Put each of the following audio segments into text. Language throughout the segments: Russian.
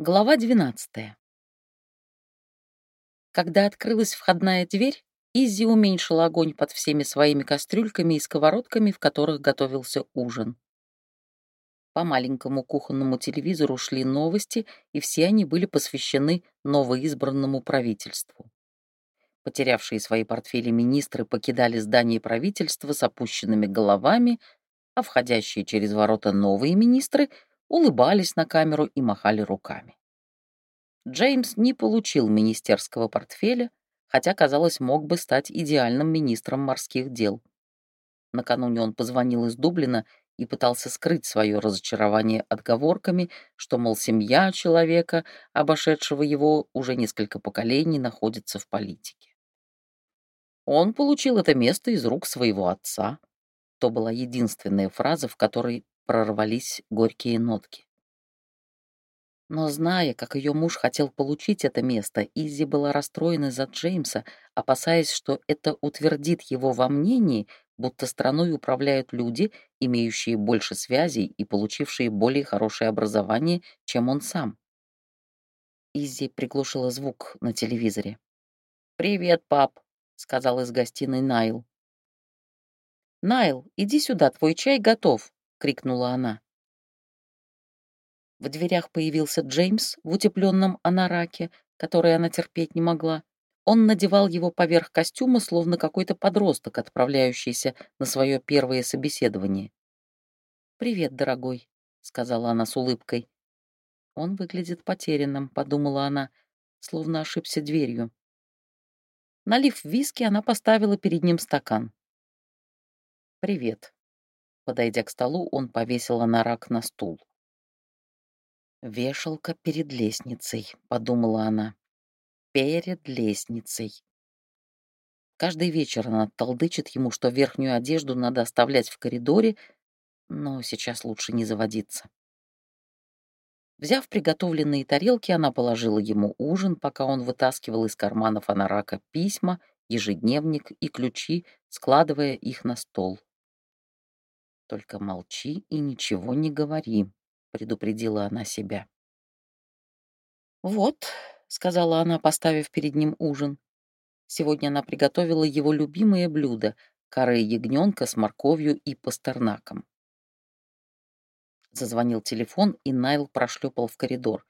Глава 12. Когда открылась входная дверь, Изи уменьшила огонь под всеми своими кастрюльками и сковородками, в которых готовился ужин. По маленькому кухонному телевизору шли новости, и все они были посвящены новоизбранному правительству. Потерявшие свои портфели министры покидали здание правительства с опущенными головами, а входящие через ворота новые министры — улыбались на камеру и махали руками. Джеймс не получил министерского портфеля, хотя, казалось, мог бы стать идеальным министром морских дел. Накануне он позвонил из Дублина и пытался скрыть свое разочарование отговорками, что, мол, семья человека, обошедшего его уже несколько поколений, находится в политике. Он получил это место из рук своего отца. То была единственная фраза, в которой прорвались горькие нотки. Но зная, как ее муж хотел получить это место, Изи была расстроена за Джеймса, опасаясь, что это утвердит его во мнении, будто страной управляют люди, имеющие больше связей и получившие более хорошее образование, чем он сам. Изи приглушила звук на телевизоре. «Привет, пап», — сказал из гостиной Найл. «Найл, иди сюда, твой чай готов», — крикнула она. В дверях появился Джеймс в утепленном анараке, который она терпеть не могла. Он надевал его поверх костюма, словно какой-то подросток, отправляющийся на свое первое собеседование. «Привет, дорогой», — сказала она с улыбкой. «Он выглядит потерянным», — подумала она, словно ошибся дверью. Налив виски, она поставила перед ним стакан. «Привет», Подойдя к столу, он повесил анорак на стул. «Вешалка перед лестницей», — подумала она. «Перед лестницей». Каждый вечер она толдычит ему, что верхнюю одежду надо оставлять в коридоре, но сейчас лучше не заводиться. Взяв приготовленные тарелки, она положила ему ужин, пока он вытаскивал из карманов анарака письма, ежедневник и ключи, складывая их на стол. «Только молчи и ничего не говори», — предупредила она себя. «Вот», — сказала она, поставив перед ним ужин. Сегодня она приготовила его любимое блюдо — коры ягненка с морковью и пастернаком. Зазвонил телефон, и Найл прошлепал в коридор.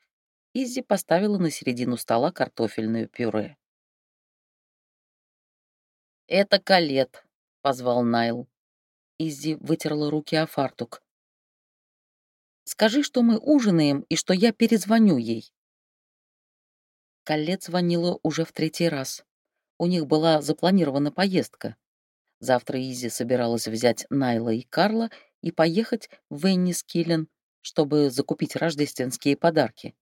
Иззи поставила на середину стола картофельное пюре. «Это Калет», — позвал Найл. Иззи вытерла руки о фартук. «Скажи, что мы ужинаем и что я перезвоню ей». Коллет звонила уже в третий раз. У них была запланирована поездка. Завтра Изи собиралась взять Найла и Карла и поехать в Веннискиллен, чтобы закупить рождественские подарки.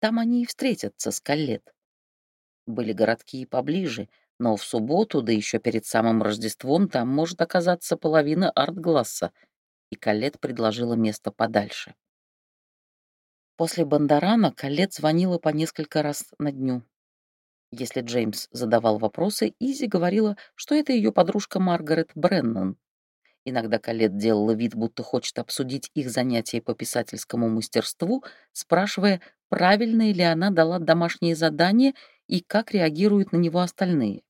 Там они и встретятся с Каллет. Были городки и поближе — но в субботу, да еще перед самым Рождеством, там может оказаться половина арт-гласса, и Калет предложила место подальше. После Бандарана Калет звонила по несколько раз на дню. Если Джеймс задавал вопросы, Изи говорила, что это ее подружка Маргарет Бреннан. Иногда Калет делала вид, будто хочет обсудить их занятия по писательскому мастерству, спрашивая, правильно ли она дала домашнее задание и как реагируют на него остальные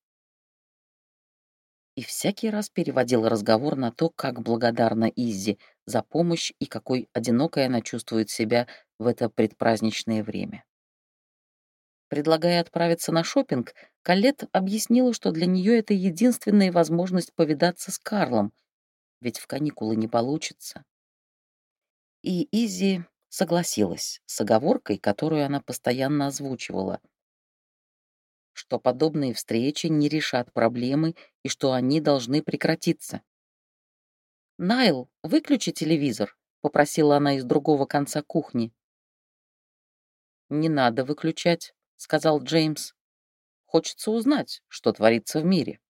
и всякий раз переводил разговор на то, как благодарна Иззи за помощь и какой одинокой она чувствует себя в это предпраздничное время. Предлагая отправиться на шопинг, Калет объяснила, что для нее это единственная возможность повидаться с Карлом, ведь в каникулы не получится. И Изи согласилась с оговоркой, которую она постоянно озвучивала — что подобные встречи не решат проблемы и что они должны прекратиться. «Найл, выключи телевизор», — попросила она из другого конца кухни. «Не надо выключать», — сказал Джеймс. «Хочется узнать, что творится в мире».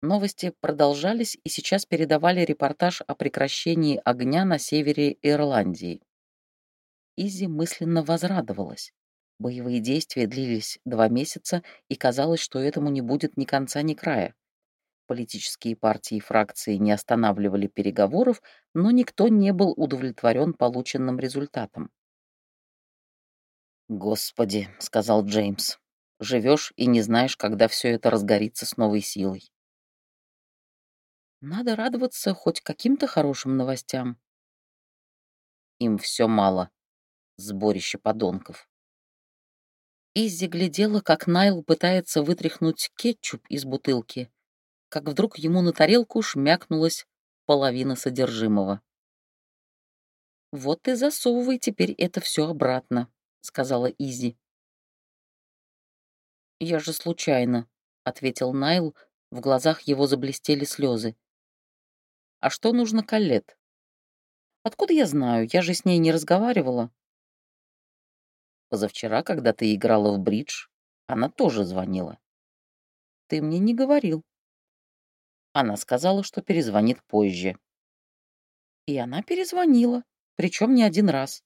Новости продолжались и сейчас передавали репортаж о прекращении огня на севере Ирландии. Изи мысленно возрадовалась. Боевые действия длились два месяца, и казалось, что этому не будет ни конца, ни края. Политические партии и фракции не останавливали переговоров, но никто не был удовлетворен полученным результатом. «Господи», — сказал Джеймс, — «живешь и не знаешь, когда все это разгорится с новой силой». Надо радоваться хоть каким-то хорошим новостям. Им все мало. Сборище подонков. Изи глядела, как Найл пытается вытряхнуть кетчуп из бутылки, как вдруг ему на тарелку шмякнулась половина содержимого. «Вот и засовывай теперь это все обратно», — сказала Изи. «Я же случайно», — ответил Найл, в глазах его заблестели слезы. «А что нужно Калет?» «Откуда я знаю? Я же с ней не разговаривала». «Позавчера, когда ты играла в бридж, она тоже звонила». «Ты мне не говорил». Она сказала, что перезвонит позже. И она перезвонила причем не один раз.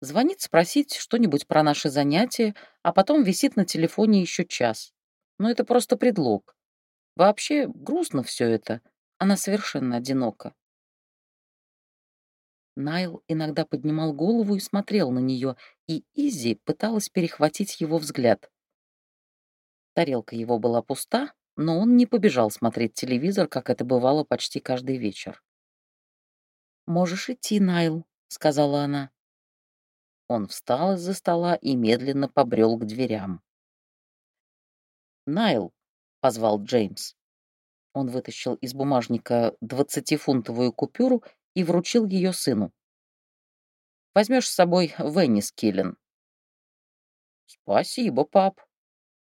Звонит спросить что-нибудь про наши занятия, а потом висит на телефоне еще час. Но это просто предлог. Вообще грустно все это. Она совершенно одинока. Найл иногда поднимал голову и смотрел на нее, и Изи пыталась перехватить его взгляд. Тарелка его была пуста, но он не побежал смотреть телевизор, как это бывало почти каждый вечер. «Можешь идти, Найл», — сказала она. Он встал из-за стола и медленно побрел к дверям. «Найл», — позвал Джеймс. Он вытащил из бумажника двадцатифунтовую купюру и вручил ее сыну. «Возьмешь с собой Веннис Киллен». «Спасибо, пап».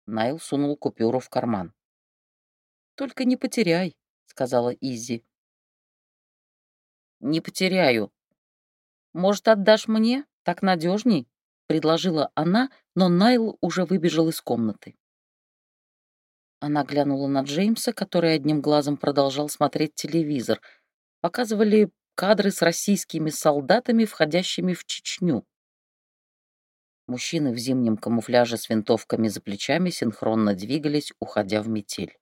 Найл сунул купюру в карман. «Только не потеряй», — сказала Изи. «Не потеряю». «Может, отдашь мне? Так надежней?» — предложила она, но Найл уже выбежал из комнаты. Она глянула на Джеймса, который одним глазом продолжал смотреть телевизор. Показывали кадры с российскими солдатами, входящими в Чечню. Мужчины в зимнем камуфляже с винтовками за плечами синхронно двигались, уходя в метель.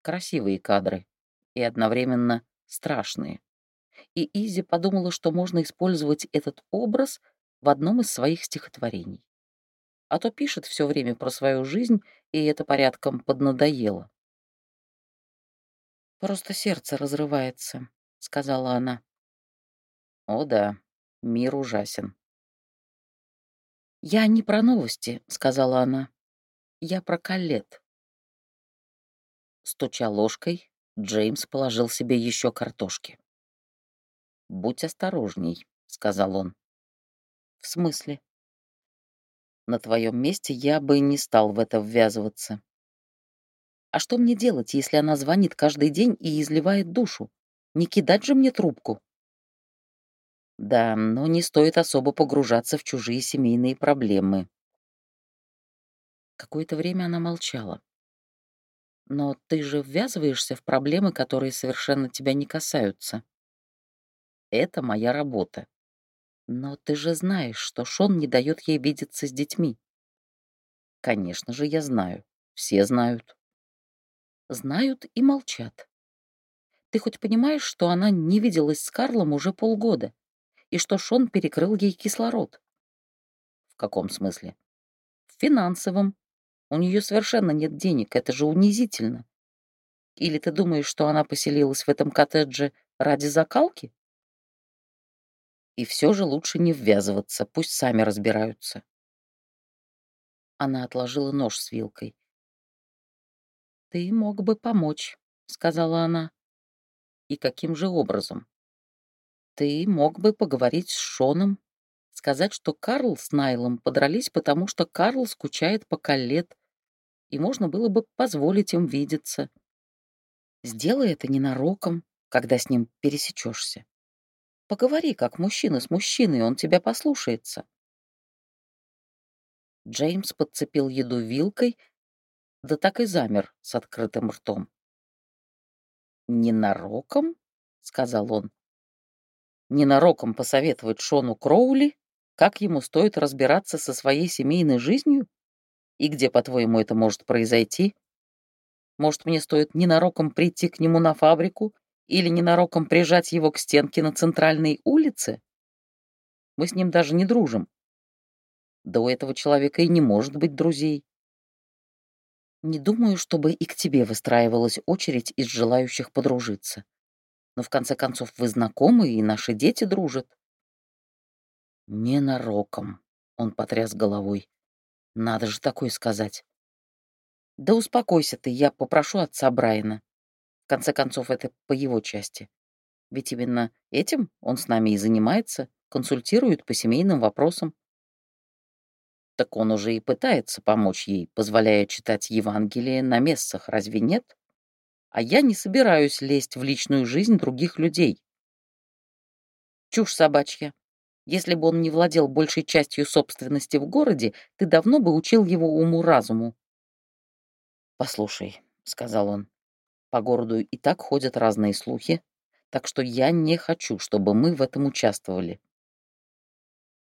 Красивые кадры и одновременно страшные. И Изи подумала, что можно использовать этот образ в одном из своих стихотворений. А то пишет все время про свою жизнь, и это порядком поднадоело. «Просто сердце разрывается», — сказала она. «О да, мир ужасен». «Я не про новости», — сказала она. «Я про Калет». Стуча ложкой, Джеймс положил себе еще картошки. «Будь осторожней», — сказал он. «В смысле?» «На твоем месте я бы не стал в это ввязываться». «А что мне делать, если она звонит каждый день и изливает душу? Не кидать же мне трубку?» «Да, но не стоит особо погружаться в чужие семейные проблемы». Какое-то время она молчала. Но ты же ввязываешься в проблемы, которые совершенно тебя не касаются. Это моя работа. Но ты же знаешь, что Шон не дает ей видеться с детьми. Конечно же, я знаю. Все знают. Знают и молчат. Ты хоть понимаешь, что она не виделась с Карлом уже полгода, и что Шон перекрыл ей кислород? В каком смысле? В финансовом. У нее совершенно нет денег, это же унизительно. Или ты думаешь, что она поселилась в этом коттедже ради закалки? И все же лучше не ввязываться, пусть сами разбираются. Она отложила нож с вилкой. «Ты мог бы помочь», — сказала она. «И каким же образом?» «Ты мог бы поговорить с Шоном, сказать, что Карл с Найлом подрались, потому что Карл скучает по Каллет, и можно было бы позволить им видеться. Сделай это ненароком, когда с ним пересечешься. Поговори, как мужчина с мужчиной, он тебя послушается. Джеймс подцепил еду вилкой, да так и замер с открытым ртом. «Ненароком?» — сказал он. «Ненароком посоветовать Шону Кроули, как ему стоит разбираться со своей семейной жизнью?» И где, по-твоему, это может произойти? Может, мне стоит ненароком прийти к нему на фабрику или ненароком прижать его к стенке на центральной улице? Мы с ним даже не дружим. Да у этого человека и не может быть друзей. Не думаю, чтобы и к тебе выстраивалась очередь из желающих подружиться. Но в конце концов вы знакомы, и наши дети дружат. Ненароком, он потряс головой. Надо же такое сказать. Да успокойся ты, я попрошу отца Брайана. В конце концов, это по его части. Ведь именно этим он с нами и занимается, консультирует по семейным вопросам. Так он уже и пытается помочь ей, позволяя читать Евангелие на мессах, разве нет? А я не собираюсь лезть в личную жизнь других людей. Чушь собачья. Если бы он не владел большей частью собственности в городе, ты давно бы учил его уму-разуму. «Послушай», — сказал он, — «по городу и так ходят разные слухи, так что я не хочу, чтобы мы в этом участвовали».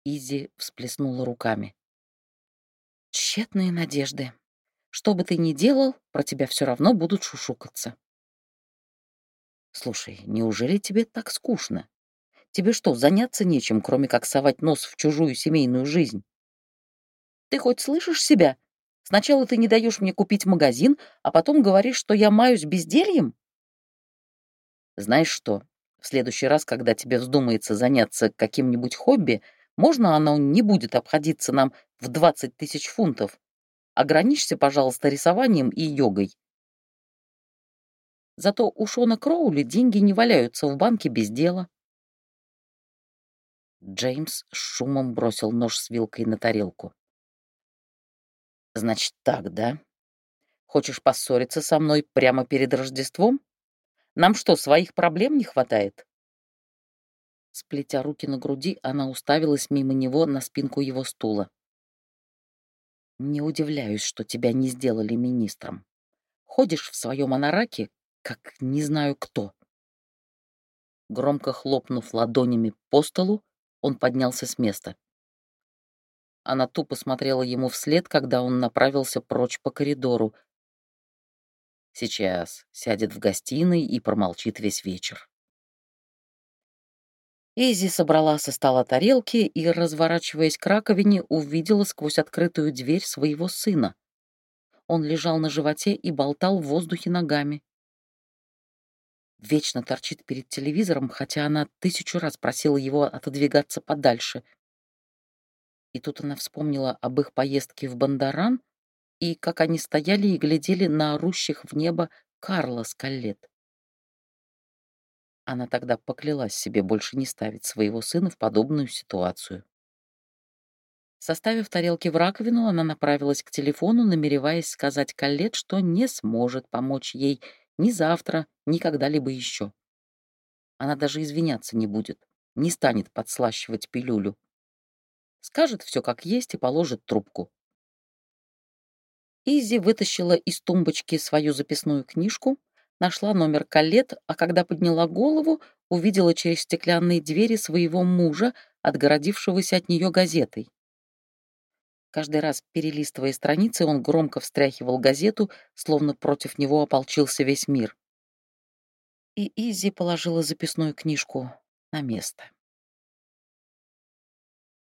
Изи всплеснула руками. Тщетные надежды. Что бы ты ни делал, про тебя все равно будут шушукаться. Слушай, неужели тебе так скучно? Тебе что, заняться нечем, кроме как совать нос в чужую семейную жизнь? Ты хоть слышишь себя? Сначала ты не даешь мне купить магазин, а потом говоришь, что я маюсь бездельем? Знаешь что, в следующий раз, когда тебе вздумается заняться каким-нибудь хобби, можно оно не будет обходиться нам в 20 тысяч фунтов. Ограничься, пожалуйста, рисованием и йогой. Зато у Шона Кроули деньги не валяются в банке без дела. Джеймс шумом бросил нож с вилкой на тарелку. «Значит так, да? Хочешь поссориться со мной прямо перед Рождеством? Нам что, своих проблем не хватает?» Сплетя руки на груди, она уставилась мимо него на спинку его стула. «Не удивляюсь, что тебя не сделали министром. Ходишь в своем анараке, как не знаю кто». Громко хлопнув ладонями по столу, он поднялся с места. Она тупо смотрела ему вслед, когда он направился прочь по коридору. Сейчас сядет в гостиной и промолчит весь вечер. Изи собрала со стола тарелки и, разворачиваясь к раковине, увидела сквозь открытую дверь своего сына. Он лежал на животе и болтал в воздухе ногами. Вечно торчит перед телевизором, хотя она тысячу раз просила его отодвигаться подальше. И тут она вспомнила об их поездке в Бандаран и как они стояли и глядели на орущих в небо Карла Скаллет. Она тогда поклялась себе больше не ставить своего сына в подобную ситуацию. Составив тарелки в раковину, она направилась к телефону, намереваясь сказать Каллет, что не сможет помочь ей ни завтра, ни когда-либо еще. Она даже извиняться не будет, не станет подслащивать пилюлю. Скажет все как есть и положит трубку. Изи вытащила из тумбочки свою записную книжку, нашла номер Калет, а когда подняла голову, увидела через стеклянные двери своего мужа, отгородившегося от нее газетой. Каждый раз, перелистывая страницы, он громко встряхивал газету, словно против него ополчился весь мир. И Изи положила записную книжку на место.